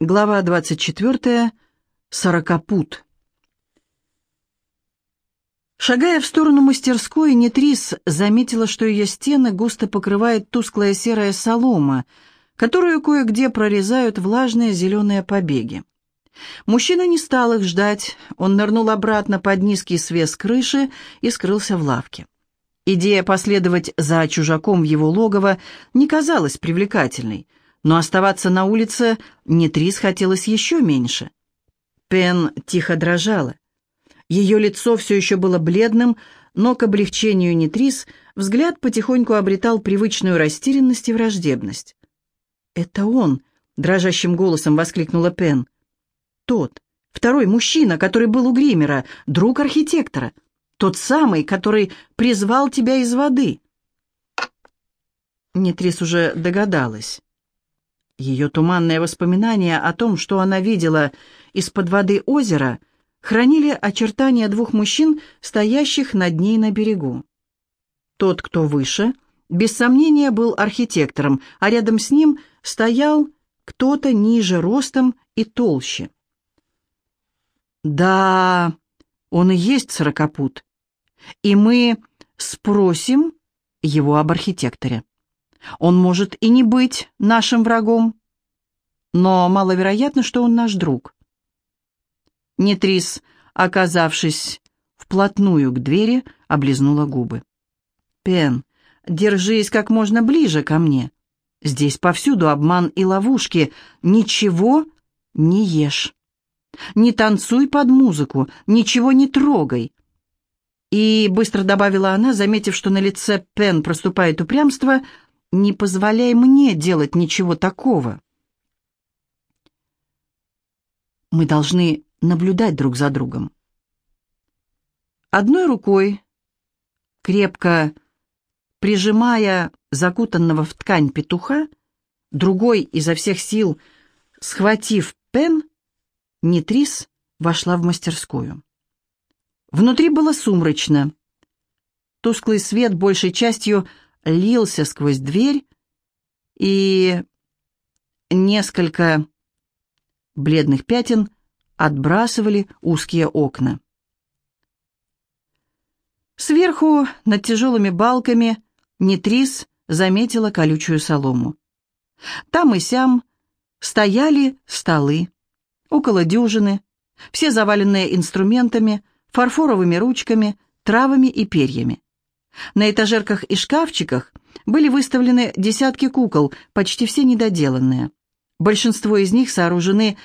Глава 24. Сорокопут. Шагая в сторону мастерской, Нетрис заметила, что ее стены густо покрывает тусклая серая солома, которую кое-где прорезают влажные зеленые побеги. Мужчина не стал их ждать, он нырнул обратно под низкий свес крыши и скрылся в лавке. Идея последовать за чужаком в его логово не казалась привлекательной — но оставаться на улице Нетрис хотелось еще меньше. Пен тихо дрожала. Ее лицо все еще было бледным, но к облегчению Нетрис взгляд потихоньку обретал привычную растерянность и враждебность. «Это он!» — дрожащим голосом воскликнула Пен. «Тот, второй мужчина, который был у Гримера, друг архитектора, тот самый, который призвал тебя из воды». Нетрис уже догадалась. Ее туманные воспоминания о том, что она видела из-под воды озера, хранили очертания двух мужчин, стоящих над ней на берегу. Тот, кто выше, без сомнения был архитектором, а рядом с ним стоял кто-то ниже ростом и толще. «Да, он и есть сорокопут, и мы спросим его об архитекторе». Он может и не быть нашим врагом, но маловероятно, что он наш друг. Нетрис, оказавшись вплотную к двери, облизнула губы. «Пен, держись как можно ближе ко мне. Здесь повсюду обман и ловушки. Ничего не ешь. Не танцуй под музыку, ничего не трогай». И быстро добавила она, заметив, что на лице Пен проступает упрямство, не позволяй мне делать ничего такого. Мы должны наблюдать друг за другом. Одной рукой, крепко прижимая закутанного в ткань петуха, другой изо всех сил, схватив пен, Нитрис вошла в мастерскую. Внутри было сумрачно. Тусклый свет большей частью лился сквозь дверь, и несколько бледных пятен отбрасывали узкие окна. Сверху, над тяжелыми балками, Нетрис заметила колючую солому. Там и сям стояли столы, около дюжины, все заваленные инструментами, фарфоровыми ручками, травами и перьями. На этажерках и шкафчиках были выставлены десятки кукол, почти все недоделанные. Большинство из них сооружены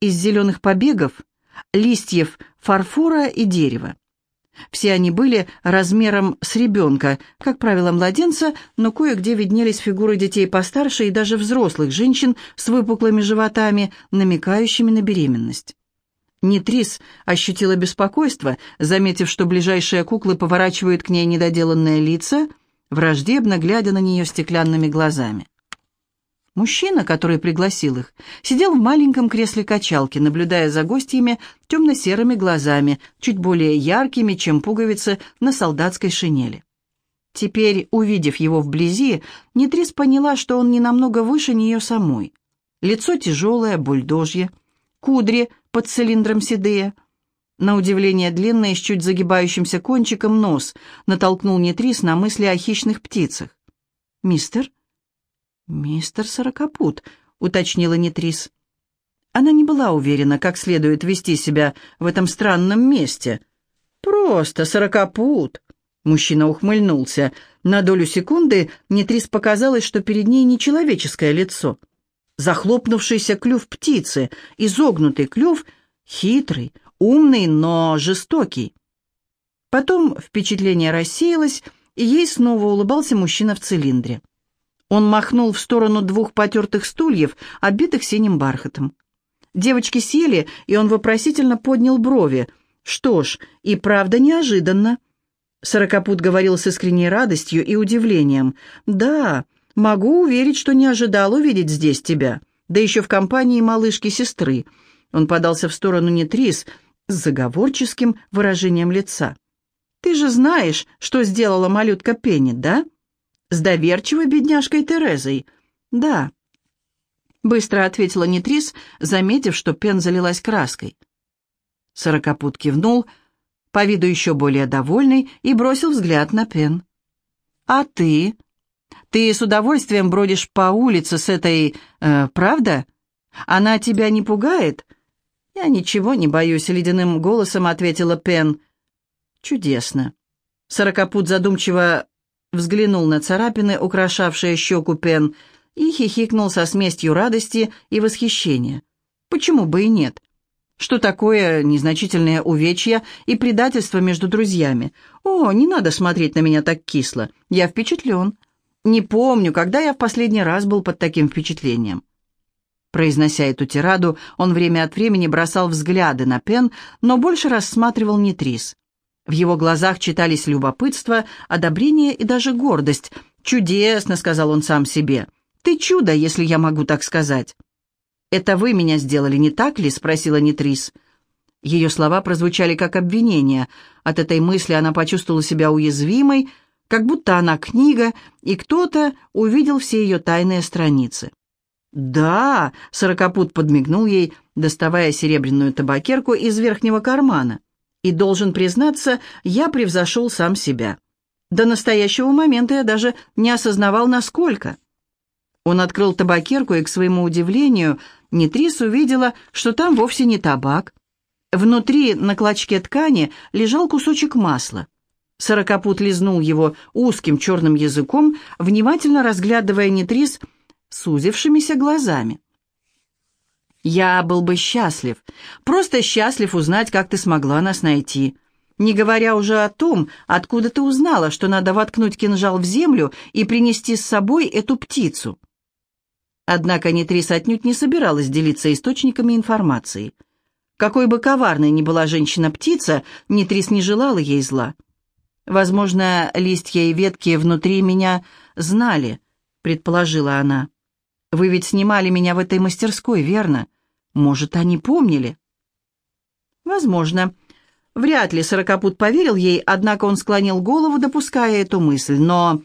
из зеленых побегов, листьев фарфора и дерева. Все они были размером с ребенка, как правило, младенца, но кое-где виднелись фигуры детей постарше и даже взрослых женщин с выпуклыми животами, намекающими на беременность. Нитрис ощутила беспокойство, заметив, что ближайшие куклы поворачивают к ней недоделанные лица, враждебно глядя на нее стеклянными глазами. Мужчина, который пригласил их, сидел в маленьком кресле качалки, наблюдая за гостями темно-серыми глазами, чуть более яркими, чем пуговицы на солдатской шинели. Теперь, увидев его вблизи, Нитрис поняла, что он не намного выше нее самой. Лицо тяжелое, бульдожье, кудри под цилиндром седые. На удивление длинный, с чуть загибающимся кончиком нос натолкнул Нетрис на мысли о хищных птицах. «Мистер?» «Мистер Сорокопут», — уточнила Нетрис. Она не была уверена, как следует вести себя в этом странном месте. «Просто Сорокопут», — мужчина ухмыльнулся. На долю секунды Нетрис показалось, что перед ней нечеловеческое лицо захлопнувшийся клюв птицы, изогнутый клюв, хитрый, умный, но жестокий. Потом впечатление рассеялось, и ей снова улыбался мужчина в цилиндре. Он махнул в сторону двух потертых стульев, обитых синим бархатом. Девочки сели, и он вопросительно поднял брови. «Что ж, и правда неожиданно». Сорокопут говорил с искренней радостью и удивлением. «Да, Могу уверить, что не ожидал увидеть здесь тебя, да еще в компании малышки-сестры». Он подался в сторону Нетрис с заговорческим выражением лица. «Ты же знаешь, что сделала малютка Пенни, да? С доверчивой бедняжкой Терезой. Да. быстро ответила Нитрис, заметив, что Пен залилась краской. Сорокопут кивнул, по виду еще более довольный, и бросил взгляд на Пен. «А ты? Ты с удовольствием бродишь по улице с этой... Э, правда? Она тебя не пугает?» «Я ничего не боюсь», — ледяным голосом ответила Пен. «Чудесно». Сорокопут задумчиво взглянул на царапины, украшавшие щеку Пен, и хихикнул со смесью радости и восхищения. «Почему бы и нет?» Что такое незначительное увечье и предательство между друзьями? О, не надо смотреть на меня так кисло. Я впечатлен. Не помню, когда я в последний раз был под таким впечатлением. Произнося эту тираду, он время от времени бросал взгляды на Пен, но больше рассматривал Нитрис. В его глазах читались любопытство, одобрение и даже гордость. «Чудесно», — сказал он сам себе. «Ты чудо, если я могу так сказать». «Это вы меня сделали, не так ли?» — спросила Нитрис. Ее слова прозвучали как обвинение. От этой мысли она почувствовала себя уязвимой, как будто она книга, и кто-то увидел все ее тайные страницы. «Да!» — сорокопут подмигнул ей, доставая серебряную табакерку из верхнего кармана. «И должен признаться, я превзошел сам себя. До настоящего момента я даже не осознавал, насколько». Он открыл табакерку, и, к своему удивлению, Нитрис увидела, что там вовсе не табак. Внутри, на клочке ткани, лежал кусочек масла. Сорокопут лизнул его узким черным языком, внимательно разглядывая Нитрис, сузившимися глазами. «Я был бы счастлив, просто счастлив узнать, как ты смогла нас найти. Не говоря уже о том, откуда ты узнала, что надо воткнуть кинжал в землю и принести с собой эту птицу». Однако Нитрис отнюдь не собиралась делиться источниками информации. Какой бы коварной ни была женщина-птица, Нитрис не желала ей зла. «Возможно, листья и ветки внутри меня знали», — предположила она. Вы ведь снимали меня в этой мастерской, верно? Может, они помнили?» «Возможно. Вряд ли Сорокопут поверил ей, однако он склонил голову, допуская эту мысль. Но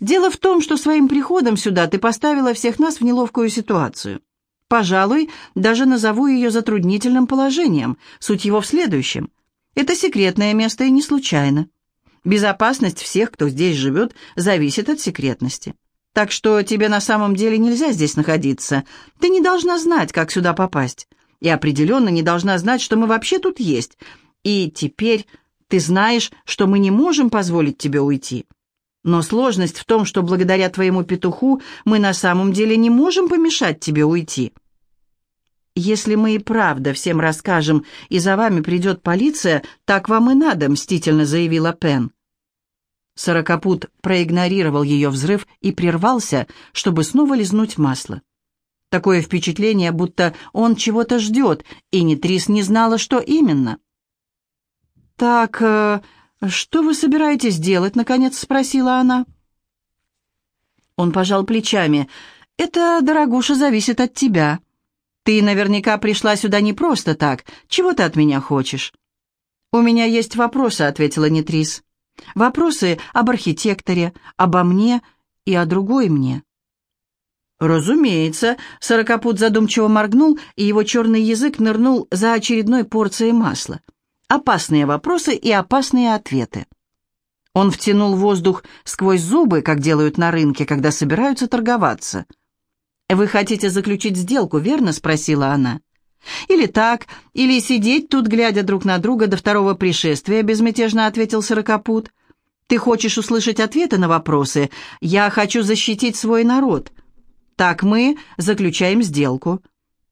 дело в том, что своим приходом сюда ты поставила всех нас в неловкую ситуацию. Пожалуй, даже назову ее затруднительным положением. Суть его в следующем. Это секретное место и не случайно. Безопасность всех, кто здесь живет, зависит от секретности. Так что тебе на самом деле нельзя здесь находиться. Ты не должна знать, как сюда попасть. И определенно не должна знать, что мы вообще тут есть. И теперь ты знаешь, что мы не можем позволить тебе уйти. Но сложность в том, что благодаря твоему петуху мы на самом деле не можем помешать тебе уйти. Если мы и правда всем расскажем, и за вами придет полиция, так вам и надо, мстительно заявила Пен. Сорокопут проигнорировал ее взрыв и прервался, чтобы снова лизнуть масло. Такое впечатление, будто он чего-то ждет, и Нитрис не знала, что именно. «Так, э, что вы собираетесь делать?» — наконец спросила она. Он пожал плечами. «Это, дорогуша, зависит от тебя. Ты наверняка пришла сюда не просто так. Чего ты от меня хочешь?» «У меня есть вопросы», — ответила Нитрис. Вопросы об архитекторе, обо мне и о другой мне. «Разумеется», — Сорокопут задумчиво моргнул, и его черный язык нырнул за очередной порцией масла. «Опасные вопросы и опасные ответы». Он втянул воздух сквозь зубы, как делают на рынке, когда собираются торговаться. «Вы хотите заключить сделку, верно?» — спросила она. «Или так, или сидеть тут, глядя друг на друга до второго пришествия», — безмятежно ответил Сорокопут. «Ты хочешь услышать ответы на вопросы? Я хочу защитить свой народ. Так мы заключаем сделку.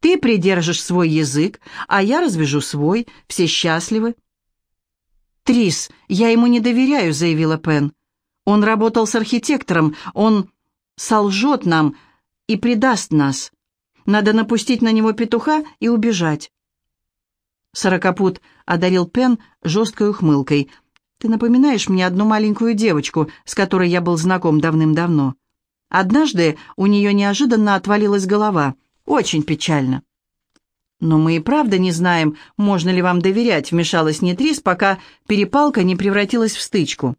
Ты придержишь свой язык, а я развяжу свой. Все счастливы». «Трис, я ему не доверяю», — заявила Пен. «Он работал с архитектором, он солжет нам и предаст нас». Надо напустить на него петуха и убежать. Сорокопут одарил Пен жесткой ухмылкой. «Ты напоминаешь мне одну маленькую девочку, с которой я был знаком давным-давно. Однажды у нее неожиданно отвалилась голова. Очень печально». «Но мы и правда не знаем, можно ли вам доверять», — вмешалась Нетрис, пока перепалка не превратилась в стычку.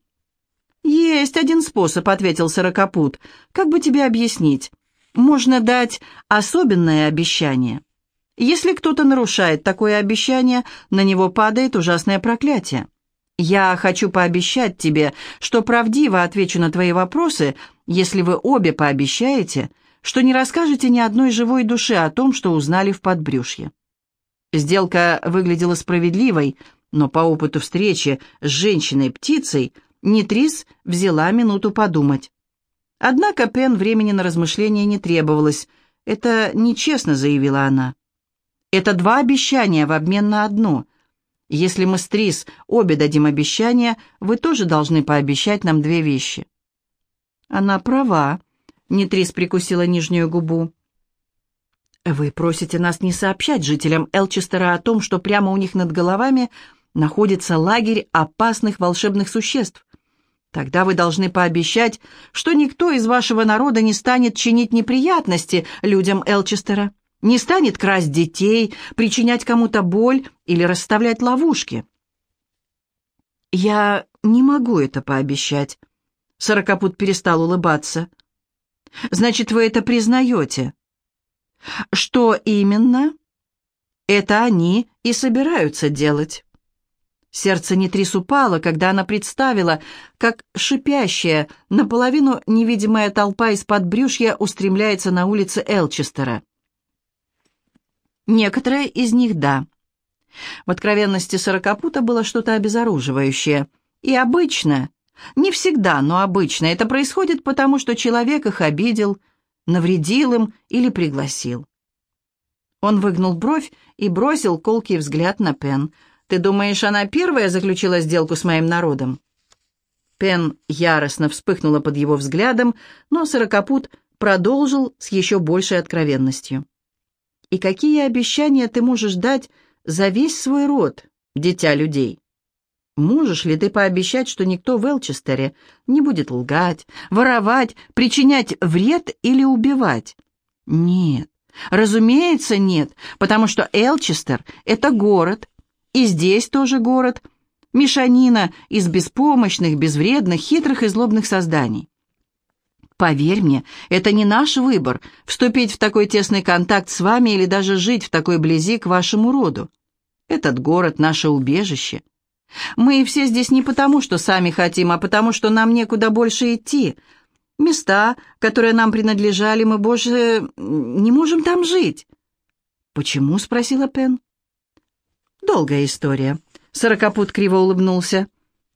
«Есть один способ», — ответил Сорокопут. «Как бы тебе объяснить? Можно дать особенное обещание. Если кто-то нарушает такое обещание, на него падает ужасное проклятие. Я хочу пообещать тебе, что правдиво отвечу на твои вопросы, если вы обе пообещаете, что не расскажете ни одной живой душе о том, что узнали в подбрюшье. Сделка выглядела справедливой, но по опыту встречи с женщиной-птицей Нитрис взяла минуту подумать. Однако Пен времени на размышления не требовалось. «Это нечестно», — заявила она. «Это два обещания в обмен на одно. Если мы с Трис обе дадим обещание, вы тоже должны пообещать нам две вещи». «Она права», — Нитрис прикусила нижнюю губу. «Вы просите нас не сообщать жителям Элчестера о том, что прямо у них над головами находится лагерь опасных волшебных существ. Тогда вы должны пообещать, что никто из вашего народа не станет чинить неприятности людям Элчестера, не станет красть детей, причинять кому-то боль или расставлять ловушки. Я не могу это пообещать. Сорокопут перестал улыбаться. Значит, вы это признаете? Что именно? Это они и собираются делать. Сердце Нитрис упало, когда она представила, как шипящая, наполовину невидимая толпа из-под брюшья устремляется на улицы Элчестера. Некоторые из них — да. В откровенности сорокопута было что-то обезоруживающее. И обычно, не всегда, но обычно, это происходит потому, что человек их обидел, навредил им или пригласил. Он выгнул бровь и бросил колкий взгляд на Пен — ты думаешь, она первая заключила сделку с моим народом?» Пен яростно вспыхнула под его взглядом, но Сорокопут продолжил с еще большей откровенностью. «И какие обещания ты можешь дать за весь свой род, дитя людей? Можешь ли ты пообещать, что никто в Элчестере не будет лгать, воровать, причинять вред или убивать? Нет, разумеется, нет, потому что Элчестер — это город, и здесь тоже город. Мешанина из беспомощных, безвредных, хитрых и злобных созданий. Поверь мне, это не наш выбор — вступить в такой тесный контакт с вами или даже жить в такой близи к вашему роду. Этот город — наше убежище. Мы все здесь не потому, что сами хотим, а потому, что нам некуда больше идти. Места, которые нам принадлежали, мы больше не можем там жить. «Почему?» — спросила Пен. Долгая история. Сорокопут криво улыбнулся.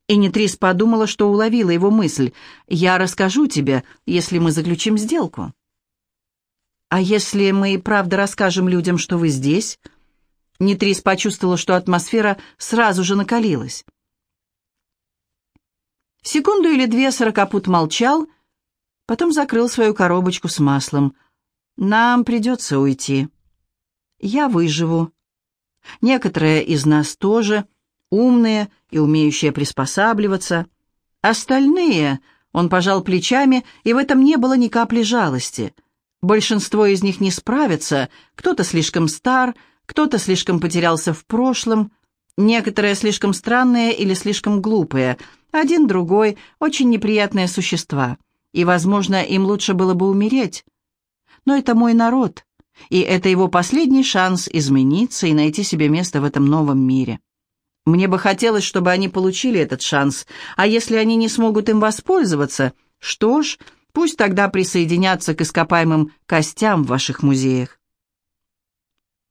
И Нитрис подумала, что уловила его мысль. «Я расскажу тебе, если мы заключим сделку». «А если мы и правда расскажем людям, что вы здесь?» Нитрис почувствовала, что атмосфера сразу же накалилась. Секунду или две Сорокопут молчал, потом закрыл свою коробочку с маслом. «Нам придется уйти. Я выживу. Некоторые из нас тоже умные и умеющие приспосабливаться. Остальные, он пожал плечами, и в этом не было ни капли жалости. Большинство из них не справятся, кто-то слишком стар, кто-то слишком потерялся в прошлом, некоторые слишком странные или слишком глупые, один другой — очень неприятные существа, и, возможно, им лучше было бы умереть. Но это мой народ, и это его последний шанс измениться и найти себе место в этом новом мире. Мне бы хотелось, чтобы они получили этот шанс, а если они не смогут им воспользоваться, что ж, пусть тогда присоединятся к ископаемым костям в ваших музеях.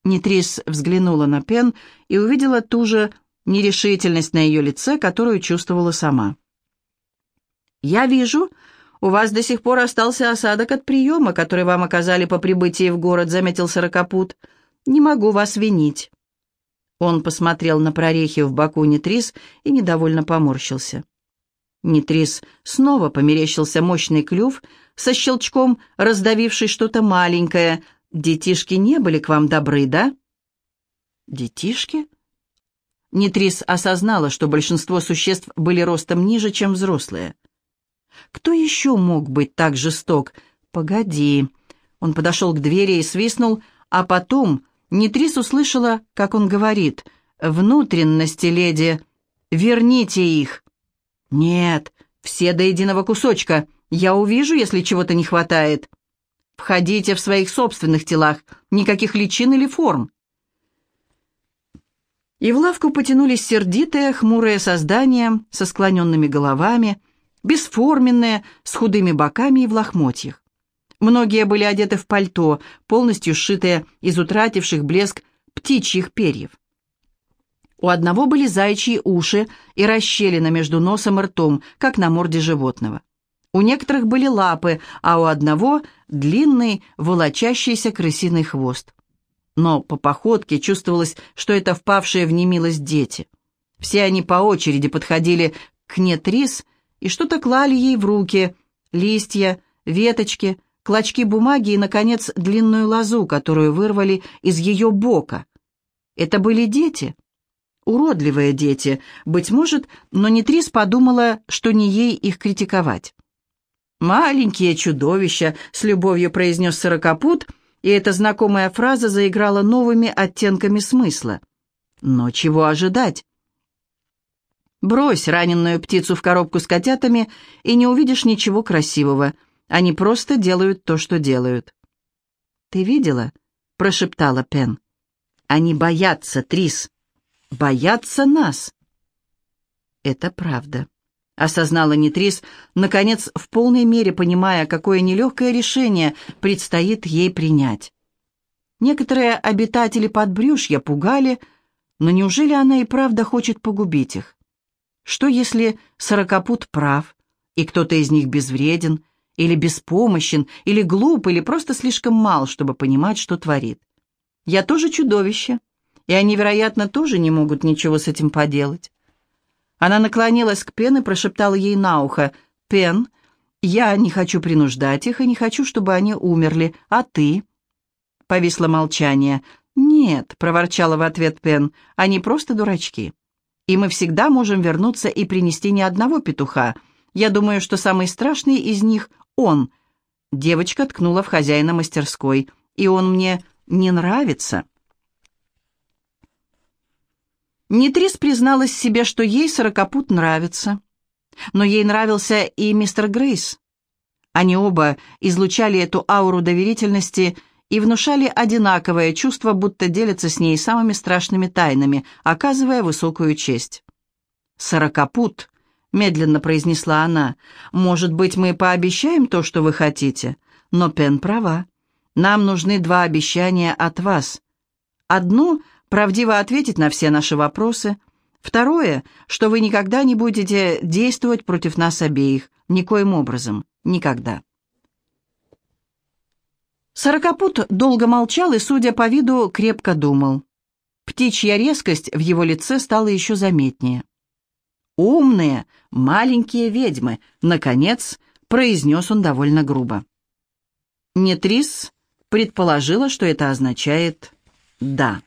Нитрис взглянула на Пен и увидела ту же нерешительность на ее лице, которую чувствовала сама. «Я вижу, «У вас до сих пор остался осадок от приема, который вам оказали по прибытии в город», — заметил Сорокопут. «Не могу вас винить». Он посмотрел на прорехи в боку Нитрис и недовольно поморщился. Нитрис снова померещился мощный клюв, со щелчком раздавивший что-то маленькое. «Детишки не были к вам добры, да?» «Детишки?» Нитрис осознала, что большинство существ были ростом ниже, чем взрослые. Кто еще мог быть так жесток? Погоди. Он подошел к двери и свистнул, а потом Нитрис услышала, как он говорит, «Внутренности, леди, верните их». «Нет, все до единого кусочка. Я увижу, если чего-то не хватает». Входите в своих собственных телах, никаких личин или форм. И в лавку потянулись сердитые, хмурые создания со склоненными головами, бесформенные, с худыми боками и в лохмотьях. Многие были одеты в пальто, полностью сшитые из утративших блеск птичьих перьев. У одного были заячьи уши и расщелина между носом и ртом, как на морде животного. У некоторых были лапы, а у одного — длинный, волочащийся крысиный хвост. Но по походке чувствовалось, что это впавшие в немилость дети. Все они по очереди подходили к Нетрис и что-то клали ей в руки — листья, веточки, клочки бумаги и, наконец, длинную лозу, которую вырвали из ее бока. Это были дети — уродливые дети, быть может, но Нитрис подумала, что не ей их критиковать. «Маленькие чудовища», — с любовью произнес Сорокопут, и эта знакомая фраза заиграла новыми оттенками смысла. Но чего ожидать? Брось раненую птицу в коробку с котятами, и не увидишь ничего красивого. Они просто делают то, что делают. «Ты видела?» — прошептала Пен. «Они боятся, Трис боятся нас. Это правда. Осознала Нитрис, наконец, в полной мере понимая, какое нелегкое решение предстоит ей принять. Некоторые обитатели подбрюшья пугали, но неужели она и правда хочет погубить их? Что если сорокопут прав, и кто-то из них безвреден, или беспомощен, или глуп, или просто слишком мал, чтобы понимать, что творит? Я тоже чудовище, и они, вероятно, тоже не могут ничего с этим поделать. Она наклонилась к Пен и прошептала ей на ухо, «Пен, я не хочу принуждать их и не хочу, чтобы они умерли, а ты?» Повисло молчание. «Нет», — проворчала в ответ Пен, — «они просто дурачки. И мы всегда можем вернуться и принести ни одного петуха. Я думаю, что самый страшный из них — он». Девочка ткнула в хозяина мастерской. «И он мне не нравится». Нитрис призналась себе, что ей сорокопут нравится. Но ей нравился и мистер Грейс. Они оба излучали эту ауру доверительности и внушали одинаковое чувство, будто делятся с ней самыми страшными тайнами, оказывая высокую честь. «Сорокопут», — медленно произнесла она, — «может быть, мы пообещаем то, что вы хотите? Но Пен права. Нам нужны два обещания от вас. Одно — правдиво ответить на все наши вопросы. Второе, что вы никогда не будете действовать против нас обеих, никоим образом, никогда. Сорокопут долго молчал и, судя по виду, крепко думал. Птичья резкость в его лице стала еще заметнее. «Умные, маленькие ведьмы», — наконец, произнес он довольно грубо. Нетрис предположила, что это означает «да».